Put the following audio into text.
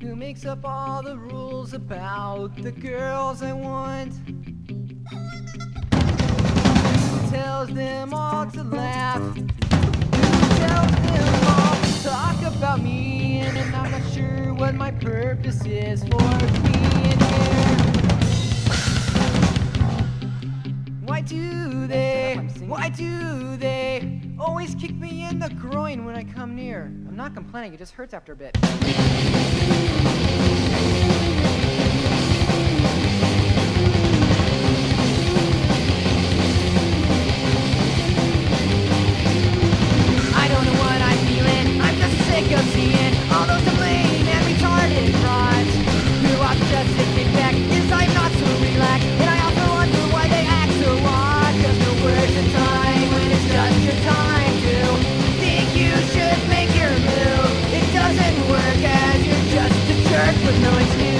Who makes up all the rules about the girls I want? Who tells them all to laugh? Who tells them all to talk about me? And I'm not sure what my purpose is for being here. Why do they? Why do they always kick me in the groin when I come near? I'm not complaining, it just hurts after a bit. noise here.